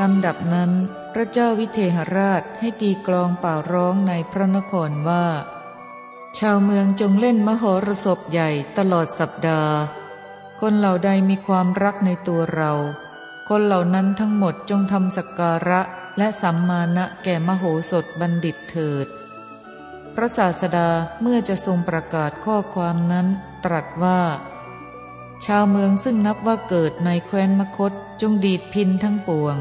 ลำดับนั้น พระเจ้าวิเทหราชให้ตีกลองเป่าร้องในพระนครว่า ชาวเมืองจงเล่นมโหรสพใหญ่ตลอดสัปดาห์ คนเหล่าใดมีความรักในตัวเรา คนเหล่านั้นทั้งหมดจงทำสักการะและสัมมาณะแก่มโหสถบัณฑิตเถิด พระศาสดาเมื่อจะทรงประกาศข้อความนั้นตรัสว่า ชาวเมืองซึ่งนับว่าเกิดในแคว้นมคตจงดีดพินทั้งปวง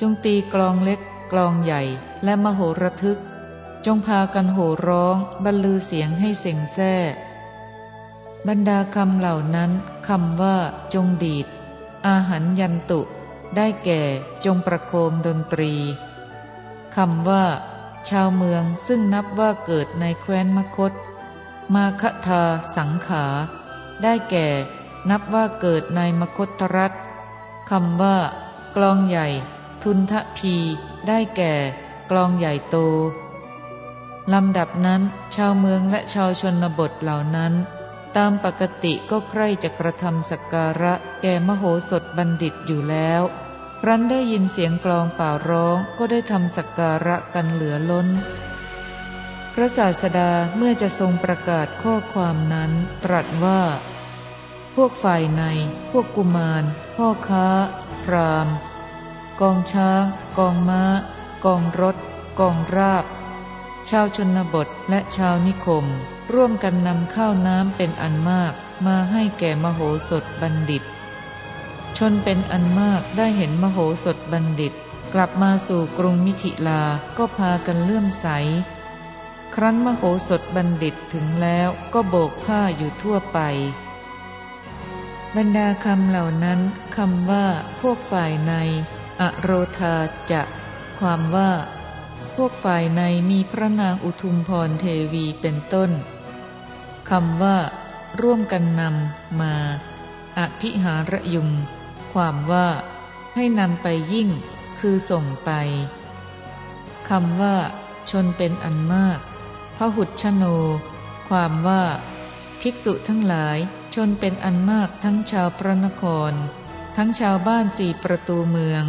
จงตีกลองเล็ก กลองใหญ่และมโหระทึก จงพากันโห่ร้องบรรลือเสียงให้เสียงแซ่บรรดาคำเหล่านั้นคำว่า จงดีด อาหารยันตุ ได้แก่จงประโคมดนตรีคำว่า ชาวเมืองซึ่งนับว่าเกิดในแคว้นมคต มาคทาสังขา ได้แก่ นับว่าเกิดในมคตรัฐคำว่า กลองใหญ่ ทุนทะพีได้แก่ กลองใหญ่โตลำดับนั้นชาวเมืองและชาวชนบทเหล่านั้น ตามปกติก็ใคร่จะกระทำสักการะแก่มโหสถบัณฑิตอยู่แล้วรันได้ยินเสียงกลองเป่าร้องก็ได้ทำสักการะกันเหลือล้น พระศาสดาเมื่อจะทรงประกาศข้อความนั้นตรัสว่า พวกฝ่ายใน พวกกุมาร พ่อค้า พราม กองช้าง กองม้า กองรถ กองราบ ชาวชนบทและชาวนิคม ร่วมกันนำข้าวน้ำเป็นอันมาก มาให้แก่มโหสถบัณฑิต ชนเป็นอันมากได้เห็นมโหสถบัณฑิต กลับมาสู่กรุงมิถิลาก็พากันเลื่อมใส ครั้นมโหสถบัณฑิตถึงแล้วก็โบกผ้าอยู่ทั่วไปบรรดาคำเหล่านั้นคำว่าพวกฝ่ายใน อโรธาจะ ความว่า พวกฝ่ายในมีพระนางอุทุมพรเทวีเป็นต้นคำว่า ร่วมกันนำมา อภิหารยุง ความว่า ให้นำไปยิ่ง คือส่งไปคำว่า ชนเป็นอันมากพหุชโน ความว่า ภิกษุทั้งหลายชนเป็นอันมากทั้งชาวพระนคร ทั้งชาวบ้านสี่ประตูเมือง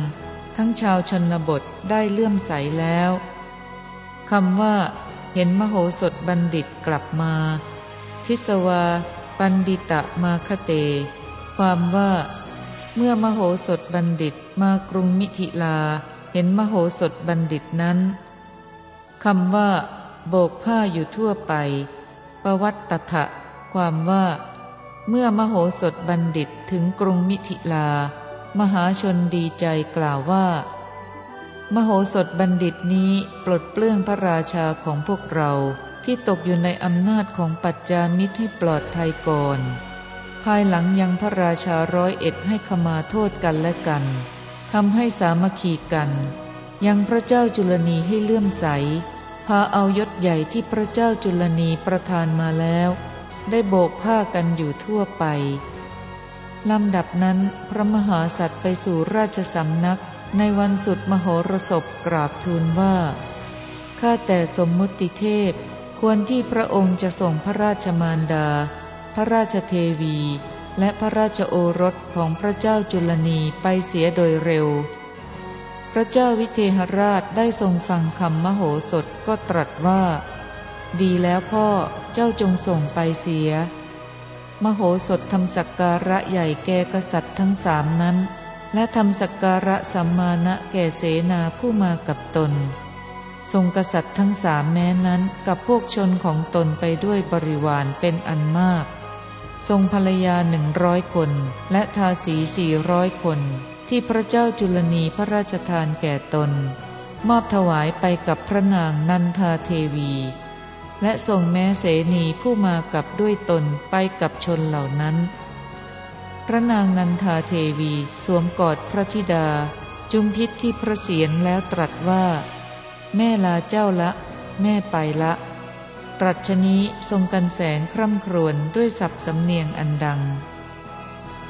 ทั้งชาวชนบทได้เลื่อมใสแล้วคำว่า เห็นมโหสถบัณฑิตกลับมา ทิสวา ปันดิตะมาคเต ความว่า เมื่อมโหสถบัณฑิตมากรุงมิถิลา เห็นมโหสถบัณฑิตนั้นคำว่า โบกผ้าอยู่ทั่วไปประวัตตถะความว่า เมื่อมโหสถบัณฑิตถึงกรุงมิถิลา มหาชนดีใจกล่าวว่า มโหสถบัณฑิตนี้ปลดเปลื้องพระราชาของพวกเราที่ตกอยู่ในอำนาจของปัจจามิตรให้ปลอดภัยก่อน ภายหลังยังพระราชาร้อยเอ็ดให้ขมาโทษกันและกันทำให้สามัคคีกัน ยังพระเจ้าจุลนีให้เลื่อมใส พาเอายศใหญ่ที่พระเจ้าจุลนีประทานมาแล้ว ได้โบกผ้ากันอยู่ทั่วไป ลำดับนั้นพระมหาสัตว์ไปสู่ราชสำนัก ในวันสุดมโหรสพกราบทูลว่า ข้าแต่สมมุติเทพ ควรที่พระองค์จะส่งพระราชมารดา พระราชเทวี และพระราชโอรสของพระเจ้าจุลนีไปเสียโดยเร็ว พระเจ้าวิเทหราชได้ทรงฟังคำมโหสถก็ตรัสว่า ดีแล้วพ่อเจ้าจงส่งไปเสีย มโหสถทำสักการะใหญ่แก่กษัตริย์ทั้งสามนั้น และทำสักการะสัมมาณะแก่เสนาผู้มากับตน ทรงกษัตริย์ทั้งสามแม้นั้นกับพวกชนของตนไปด้วยบริวารเป็นอันมาก ทรงภรรยาหนึ่งร้อยคน และทาสีสี่ร้อยคน ที่พระเจ้าจุลนีพระราชทานแก่ตน มอบถวายไปกับพระนางนันทาเทวี และส่งแม้เสนีผู้มากับด้วยตนไปกับชนเหล่านั้น พระนางนันทาเทวีสวมกอดพระธิดา จุมพิษที่พระเศียรแล้วตรัสว่า แม่ลาเจ้าละ แม่ไปละ ตรัชนี้ทรงกันแสงคร่ำครวญด้วยสับสำเนียงอันดัง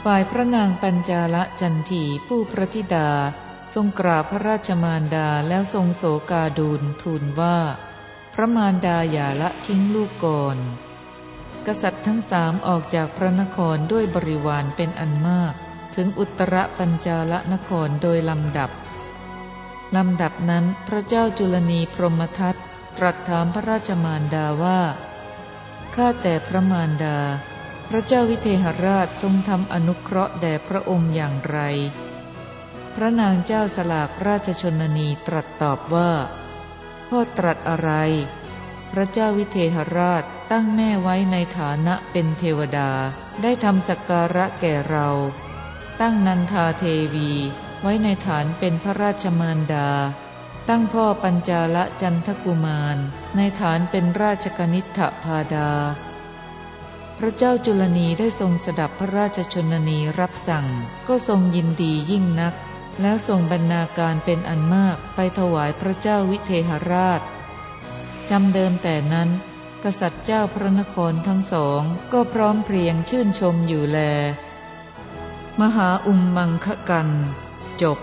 ฝ่ายพระนางปัญจาละจันทีผู้พระธิดา ทรงกราบพระราชมารดาแล้วทรงโศกาดูลทูลว่า พระมารดาอย่าละทิ้งลูกก่อน กษัตริย์ทั้งสามออกจากพระนครด้วยบริวารเป็นอันมาก ถึงอุตรปัญจาลนครโดยลำดับลำดับนั้นพระเจ้าจุลนีพรหมทัตตรัสถามพระราชมารดาว่า ข้าแต่พระมารดา พระเจ้าวิเทหราชทรงทำอนุเคราะห์แด่พระองค์อย่างไร พระนางเจ้าสลากราชชนนีตรัสตอบว่า พ่อตรัสอะไร พระเจ้าวิเทหราชตั้งแม่ไว้ในฐานะเป็นเทวดาได้ทำสักการะแก่เรา ตั้งนันทาเทวีไว้ในฐานเป็นพระราชมารดา ตั้งพ่อปัญจาละจันทกุมาร ในฐานเป็นราชกนิษฐพาดา พระเจ้าจุลนีได้ทรงสดับพระราชชนนีรับสั่งก็ทรงยินดียิ่งนัก แล้วส่งบรรณาการเป็นอันมากไปถวายพระเจ้าวิเทหราชจำเดิมแต่นั้น กษัตริย์เจ้าพระนครทั้งสองก็พร้อมเพรียงชื่นชมอยู่แล มหาอุมมังคกัน จบ